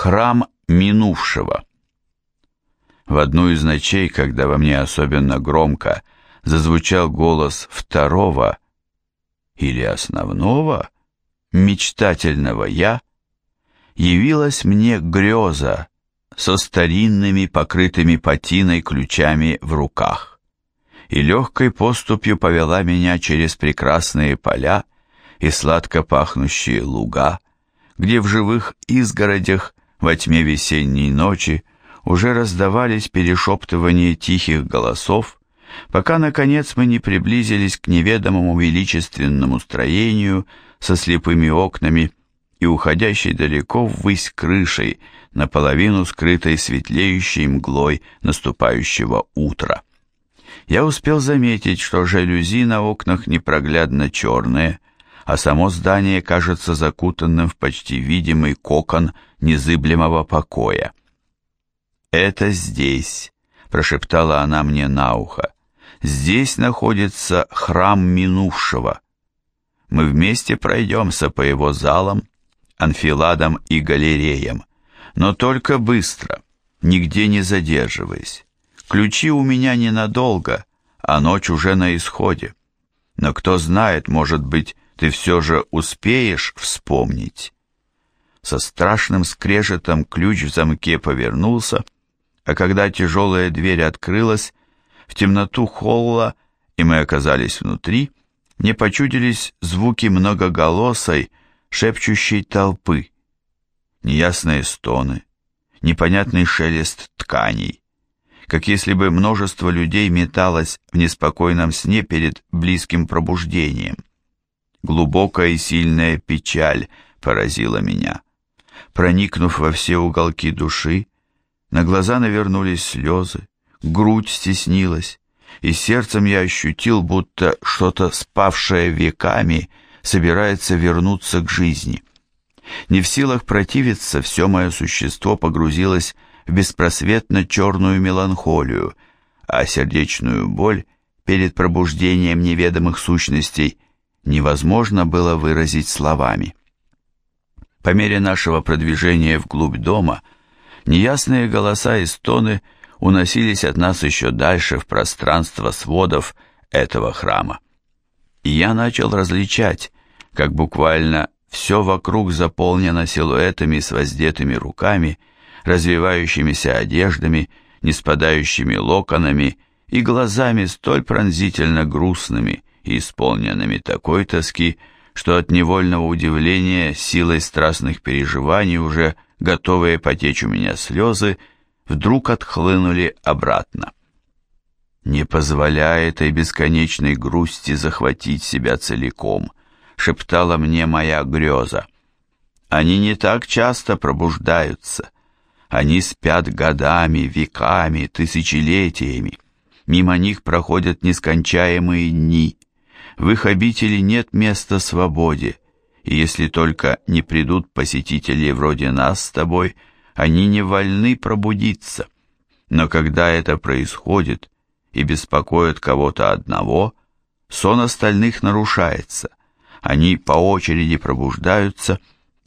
Храм минувшего. В одну из ночей, когда во мне особенно громко зазвучал голос второго или основного мечтательного «я», явилась мне греза со старинными, покрытыми патиной ключами в руках, и легкой поступью повела меня через прекрасные поля и сладко пахнущие луга, где в живых изгородях во тьме весенней ночи уже раздавались перешептывания тихих голосов, пока, наконец, мы не приблизились к неведомому величественному строению со слепыми окнами и уходящей далеко ввысь крышей, наполовину скрытой светлеющей мглой наступающего утра. Я успел заметить, что жалюзи на окнах непроглядно черные, а само здание кажется закутанным в почти видимый кокон незыблемого покоя. «Это здесь», — прошептала она мне на ухо. «Здесь находится храм минувшего. Мы вместе пройдемся по его залам, анфиладам и галереям, но только быстро, нигде не задерживаясь. Ключи у меня ненадолго, а ночь уже на исходе. Но кто знает, может быть, ты все же успеешь вспомнить. Со страшным скрежетом ключ в замке повернулся, а когда тяжелая дверь открылась, в темноту холла, и мы оказались внутри, мне почудились звуки многоголосой, шепчущей толпы, неясные стоны, непонятный шелест тканей, как если бы множество людей металось в неспокойном сне перед близким пробуждением. Глубокая и сильная печаль поразила меня. Проникнув во все уголки души, на глаза навернулись слезы, грудь стеснилась, и сердцем я ощутил, будто что-то спавшее веками собирается вернуться к жизни. Не в силах противиться, все мое существо погрузилось в беспросветно черную меланхолию, а сердечную боль перед пробуждением неведомых сущностей – невозможно было выразить словами. По мере нашего продвижения вглубь дома, неясные голоса и стоны уносились от нас еще дальше в пространство сводов этого храма. И я начал различать, как буквально все вокруг заполнено силуэтами с воздетыми руками, развивающимися одеждами, не спадающими локонами и глазами столь пронзительно грустными, исполненными такой тоски, что от невольного удивления силой страстных переживаний, уже готовые потечь у меня слезы, вдруг отхлынули обратно. «Не позволяя этой бесконечной грусти захватить себя целиком», шептала мне моя греза. «Они не так часто пробуждаются. Они спят годами, веками, тысячелетиями. Мимо них проходят нескончаемые дни. В их обители нет места свободе, и если только не придут посетители вроде нас с тобой, они не вольны пробудиться. Но когда это происходит и беспокоит кого-то одного, сон остальных нарушается. Они по очереди пробуждаются,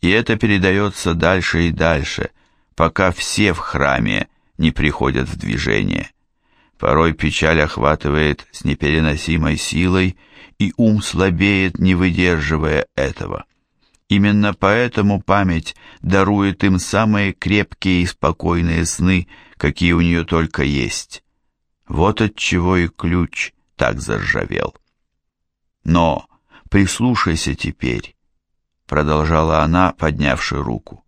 и это передается дальше и дальше, пока все в храме не приходят в движение. Порой печаль охватывает с непереносимой силой, и ум слабеет, не выдерживая этого. Именно поэтому память дарует им самые крепкие и спокойные сны, какие у нее только есть. Вот отчего и ключ так заржавел. Но прислушайся теперь, продолжала она, поднявши руку.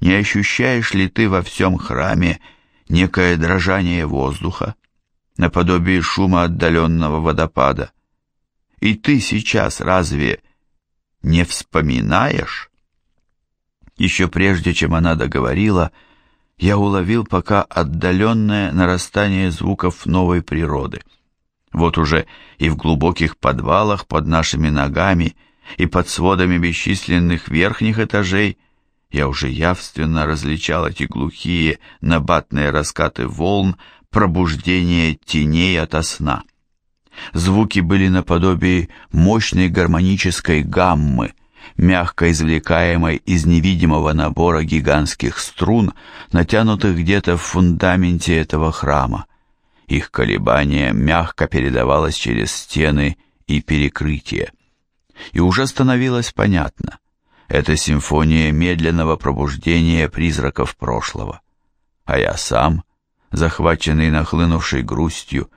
Не ощущаешь ли ты во всем храме некое дрожание воздуха, наподобие шума отдаленного водопада? И ты сейчас разве не вспоминаешь? Еще прежде, чем она договорила, я уловил пока отдаленное нарастание звуков новой природы. Вот уже и в глубоких подвалах под нашими ногами, и под сводами бесчисленных верхних этажей я уже явственно различал эти глухие набатные раскаты волн пробуждения теней ото сна. Звуки были наподобие мощной гармонической гаммы, мягко извлекаемой из невидимого набора гигантских струн, натянутых где-то в фундаменте этого храма. Их колебание мягко передавалось через стены и перекрытие. И уже становилось понятно. Это симфония медленного пробуждения призраков прошлого. А я сам, захваченный нахлынувшей грустью,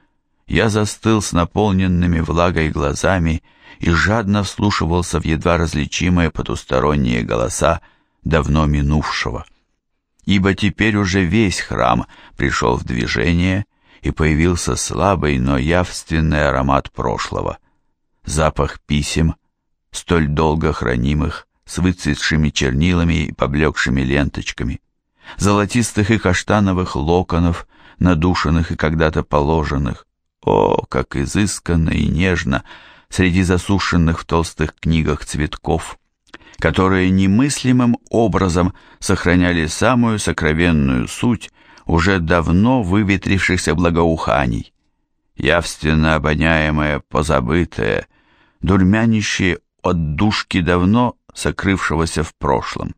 я застыл с наполненными влагой глазами и жадно вслушивался в едва различимые потусторонние голоса давно минувшего. Ибо теперь уже весь храм пришел в движение, и появился слабый, но явственный аромат прошлого. Запах писем, столь долго хранимых, с выцветшими чернилами и поблекшими ленточками, золотистых и каштановых локонов, надушенных и когда-то положенных. О, как изысканно и нежно среди засушенных в толстых книгах цветков, которые немыслимым образом сохраняли самую сокровенную суть уже давно выветрившихся благоуханий, явственно обоняемое позабытое, дурмянище от душки давно сокрывшегося в прошлом.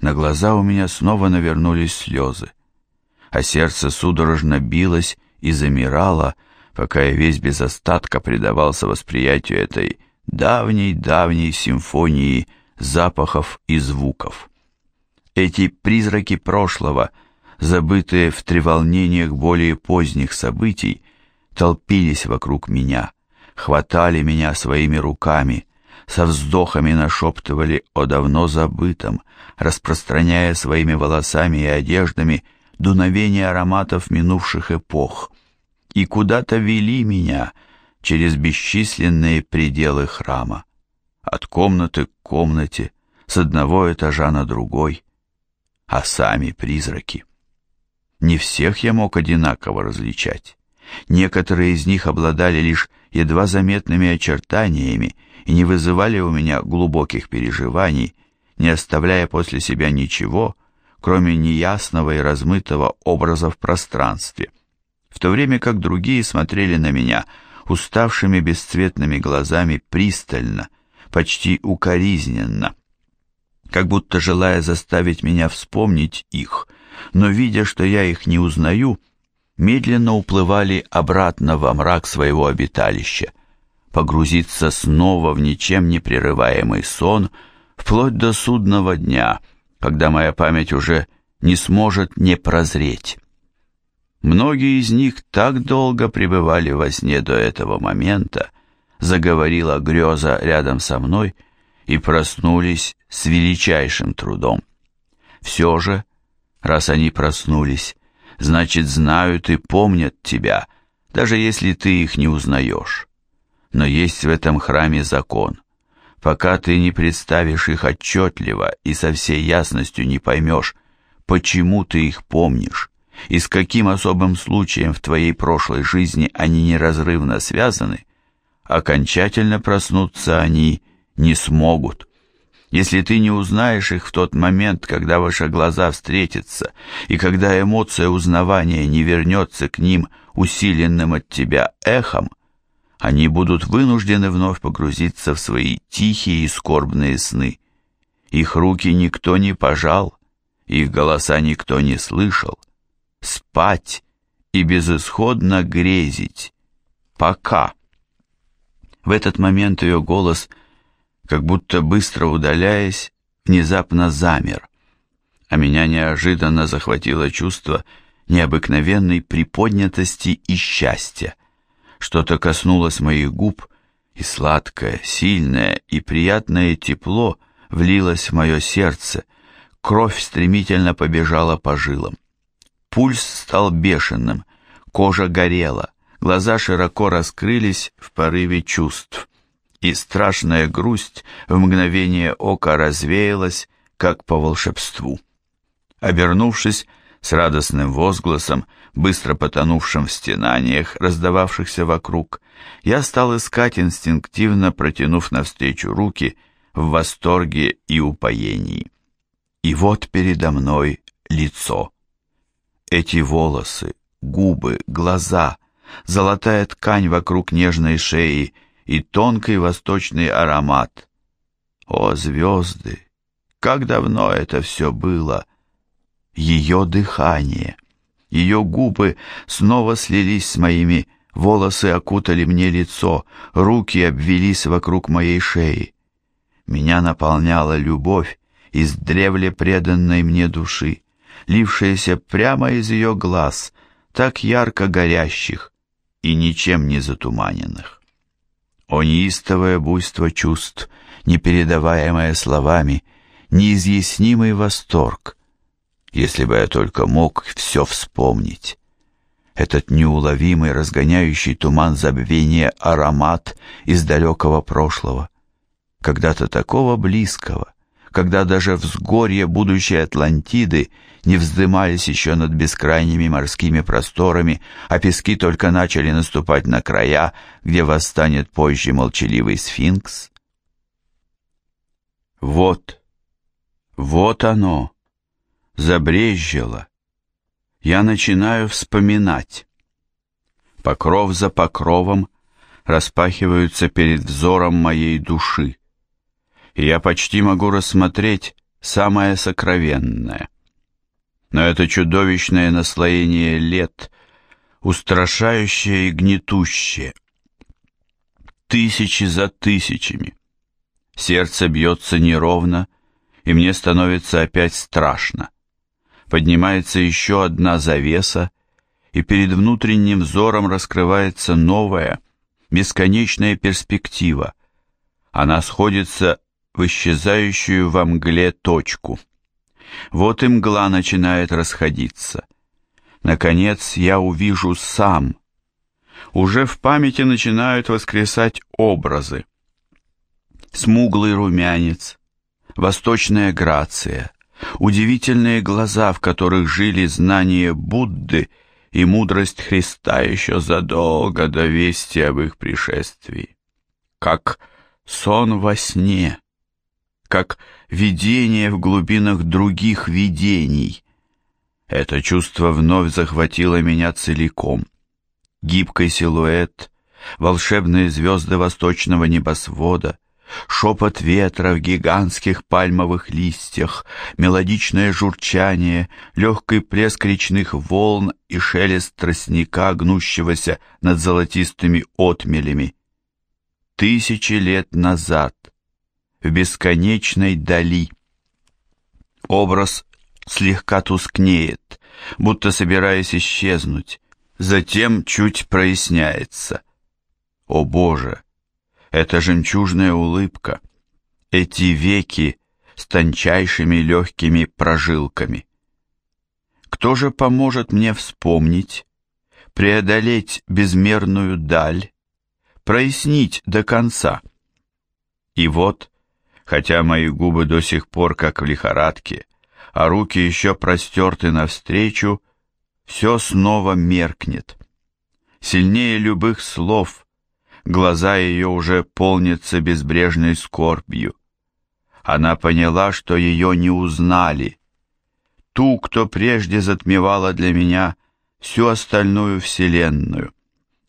На глаза у меня снова навернулись слезы, а сердце судорожно билось и замирало, пока я весь без остатка предавался восприятию этой давней-давней симфонии запахов и звуков. Эти призраки прошлого, забытые в треволнениях более поздних событий, толпились вокруг меня, хватали меня своими руками, со вздохами нашептывали о давно забытом, распространяя своими волосами и одеждами дуновение ароматов минувших эпох — и куда-то вели меня через бесчисленные пределы храма, от комнаты к комнате, с одного этажа на другой, а сами призраки. Не всех я мог одинаково различать. Некоторые из них обладали лишь едва заметными очертаниями и не вызывали у меня глубоких переживаний, не оставляя после себя ничего, кроме неясного и размытого образа в пространстве. В то время как другие смотрели на меня уставшими бесцветными глазами пристально, почти укоризненно, как будто желая заставить меня вспомнить их, но видя, что я их не узнаю, медленно уплывали обратно во мрак своего обиталища, погрузиться снова в ничем не прерываемый сон, вплоть до судного дня, когда моя память уже не сможет не прозреть. Многие из них так долго пребывали во сне до этого момента, заговорила греза рядом со мной, и проснулись с величайшим трудом. Все же, раз они проснулись, значит, знают и помнят тебя, даже если ты их не узнаешь. Но есть в этом храме закон. Пока ты не представишь их отчетливо и со всей ясностью не поймешь, почему ты их помнишь, и с каким особым случаем в твоей прошлой жизни они неразрывно связаны, окончательно проснуться они не смогут. Если ты не узнаешь их в тот момент, когда ваши глаза встретятся, и когда эмоция узнавания не вернется к ним усиленным от тебя эхом, они будут вынуждены вновь погрузиться в свои тихие и скорбные сны. Их руки никто не пожал, их голоса никто не слышал, спать и безысходно грезить. Пока. В этот момент ее голос, как будто быстро удаляясь, внезапно замер, а меня неожиданно захватило чувство необыкновенной приподнятости и счастья. Что-то коснулось моих губ, и сладкое, сильное и приятное тепло влилось в мое сердце, кровь стремительно побежала по жилам. Пульс стал бешеным, кожа горела, глаза широко раскрылись в порыве чувств, и страшная грусть в мгновение ока развеялась, как по волшебству. Обернувшись с радостным возгласом, быстро потонувшим в стенаниях, раздававшихся вокруг, я стал искать инстинктивно, протянув навстречу руки в восторге и упоении. И вот передо мной лицо. Эти волосы, губы, глаза, золотая ткань вокруг нежной шеи и тонкий восточный аромат. О, звезды! Как давно это все было! Ее дыхание, ее губы снова слились с моими, волосы окутали мне лицо, руки обвелись вокруг моей шеи. Меня наполняла любовь из древле преданной мне души, лившаяся прямо из ее глаз, так ярко горящих и ничем не затуманенных. О неистовое буйство чувств, непередаваемое словами, неизъяснимый восторг, если бы я только мог все вспомнить. Этот неуловимый, разгоняющий туман забвения аромат из далекого прошлого, когда-то такого близкого, когда даже взгорья будущей Атлантиды не вздымались еще над бескрайними морскими просторами, а пески только начали наступать на края, где восстанет позже молчаливый сфинкс. Вот, вот оно, забрезжило. Я начинаю вспоминать. Покров за покровом распахиваются перед взором моей души и я почти могу рассмотреть самое сокровенное. Но это чудовищное наслоение лет, устрашающее и гнетущее. Тысячи за тысячами. Сердце бьется неровно, и мне становится опять страшно. Поднимается еще одна завеса, и перед внутренним взором раскрывается новая, бесконечная перспектива. Она сходится в исчезающую во мгле точку. Вот и мгла начинает расходиться. Наконец я увижу сам. Уже в памяти начинают воскресать образы. Смуглый румянец, восточная грация, удивительные глаза, в которых жили знания Будды и мудрость Христа еще задолго до вести об их пришествии. Как сон во сне как видение в глубинах других видений. Это чувство вновь захватило меня целиком. Гибкий силуэт, волшебные звезды восточного небосвода, шепот ветра в гигантских пальмовых листьях, мелодичное журчание, легкий плеск речных волн и шелест тростника, гнущегося над золотистыми отмелями. Тысячи лет назад в бесконечной дали. Образ слегка тускнеет, будто собираясь исчезнуть, затем чуть проясняется. О Боже! Это жемчужная улыбка, эти веки с тончайшими легкими прожилками. Кто же поможет мне вспомнить, преодолеть безмерную даль, прояснить до конца? И вот хотя мои губы до сих пор как в лихорадке, а руки еще простерты навстречу, все снова меркнет. Сильнее любых слов, глаза ее уже полнятся безбрежной скорбью. Она поняла, что ее не узнали. Ту, кто прежде затмевала для меня всю остальную вселенную.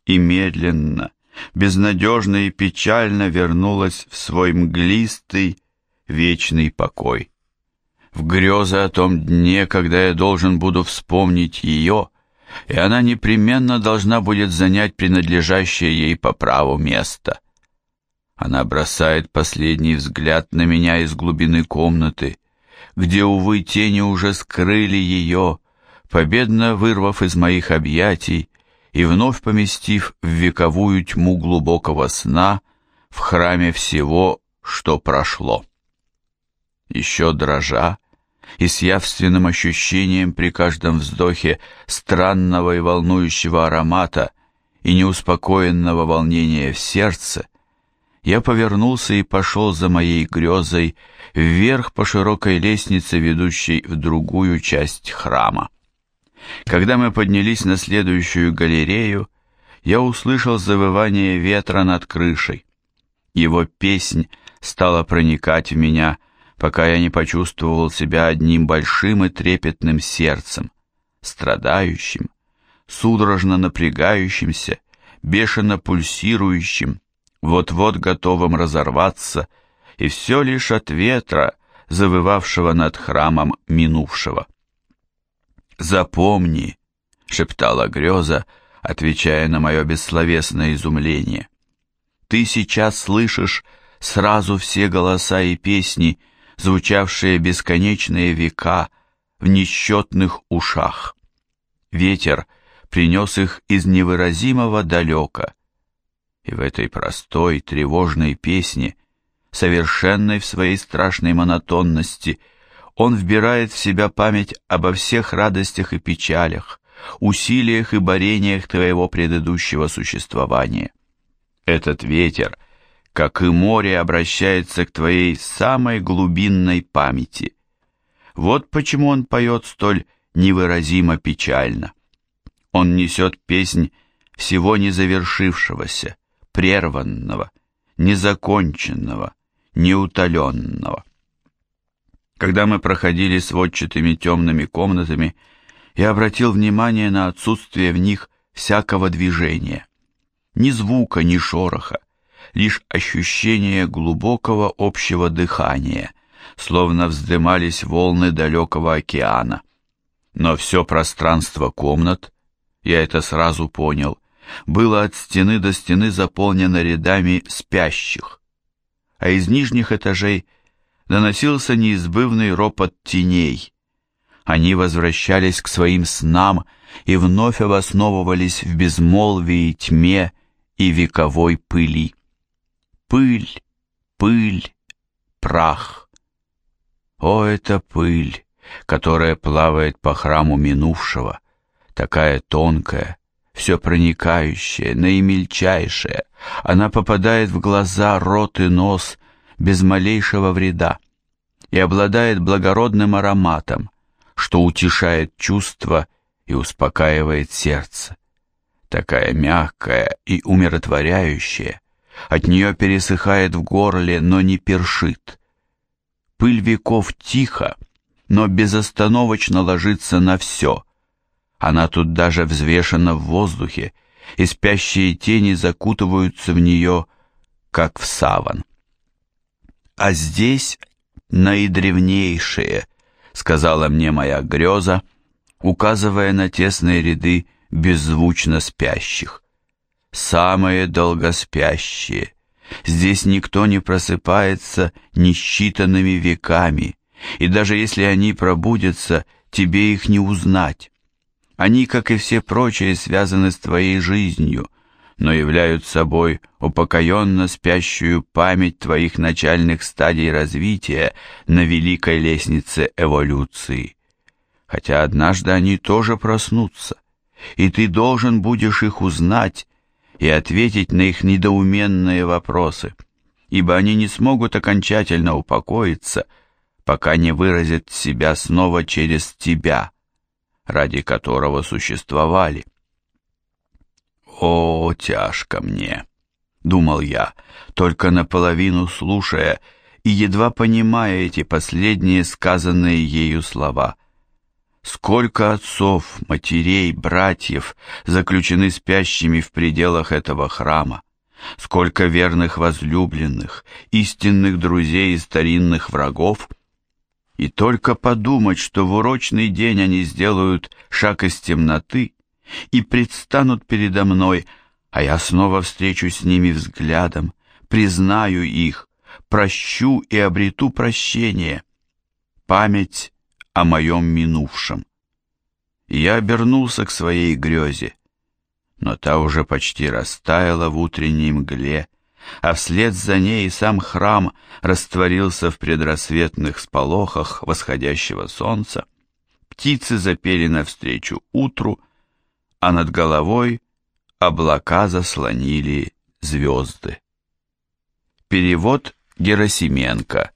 И медленно, безнадежно и печально вернулась в свой мглистый, вечный покой. В грезы о том дне, когда я должен буду вспомнить ее, и она непременно должна будет занять принадлежащее ей по праву место. Она бросает последний взгляд на меня из глубины комнаты, где, увы, тени уже скрыли ее, победно вырвав из моих объятий и вновь поместив в вековую тьму глубокого сна в храме всего, что прошло. Еще дрожа и с явственным ощущением при каждом вздохе странного и волнующего аромата и неуспокоенного волнения в сердце, я повернулся и пошел за моей грезой вверх по широкой лестнице, ведущей в другую часть храма. Когда мы поднялись на следующую галерею, я услышал завывание ветра над крышей. Его песнь стала проникать в меня, пока я не почувствовал себя одним большим и трепетным сердцем, страдающим, судорожно напрягающимся, бешено пульсирующим, вот-вот готовым разорваться и все лишь от ветра, завывавшего над храмом минувшего. «Запомни», — шептала греза, отвечая на мое бессловесное изумление, «ты сейчас слышишь сразу все голоса и песни, звучавшие бесконечные века в несчетных ушах. Ветер принес их из невыразимого далека, и в этой простой, тревожной песне, совершенной в своей страшной монотонности, он вбирает в себя память обо всех радостях и печалях, усилиях и борениях твоего предыдущего существования. Этот ветер, как и море, обращается к твоей самой глубинной памяти. Вот почему он поет столь невыразимо печально. Он несет песнь всего незавершившегося, прерванного, незаконченного, неутоленного. Когда мы проходили сводчатыми темными комнатами, я обратил внимание на отсутствие в них всякого движения. Ни звука, ни шороха, лишь ощущение глубокого общего дыхания, словно вздымались волны далекого океана. Но все пространство комнат, я это сразу понял, было от стены до стены заполнено рядами спящих, а из нижних этажей доносился неизбывный ропот теней. Они возвращались к своим снам и вновь обосновывались в безмолвии, тьме и вековой пыли. Пыль, пыль, прах. О, это пыль, которая плавает по храму минувшего, такая тонкая, все проникающее, наимельчайшее. Она попадает в глаза, рот и нос без малейшего вреда и обладает благородным ароматом, что утешает чувства и успокаивает сердце. Такая мягкая и умиротворяющая, от нее пересыхает в горле, но не першит. Пыль веков тихо, но безостановочно ложится на все, она тут даже взвешена в воздухе, и спящие тени закутываются в нее, как в саван. А здесь наидревнейшие, сказала мне моя греза, указывая на тесные ряды беззвучно спящих. Самые долгоспящие. Здесь никто не просыпается несчитанными веками, и даже если они пробудятся, тебе их не узнать. Они, как и все прочие, связаны с твоей жизнью, но являются собой упокоенно спящую память твоих начальных стадий развития на великой лестнице эволюции. Хотя однажды они тоже проснутся, и ты должен будешь их узнать и ответить на их недоуменные вопросы, ибо они не смогут окончательно упокоиться, пока не выразят себя снова через тебя – ради которого существовали. «О, тяжко мне!» — думал я, только наполовину слушая и едва понимая эти последние сказанные ею слова. Сколько отцов, матерей, братьев заключены спящими в пределах этого храма, сколько верных возлюбленных, истинных друзей и старинных врагов — и только подумать, что в урочный день они сделают шаг из темноты и предстанут передо мной, а я снова встречусь с ними взглядом, признаю их, прощу и обрету прощение, память о моем минувшем. я обернулся к своей грезе, но та уже почти растаяла в утренней мгле, а вслед за ней сам храм растворился в предрассветных сполохах восходящего солнца. Птицы запели навстречу утру, а над головой облака заслонили звезды. Перевод Герасименко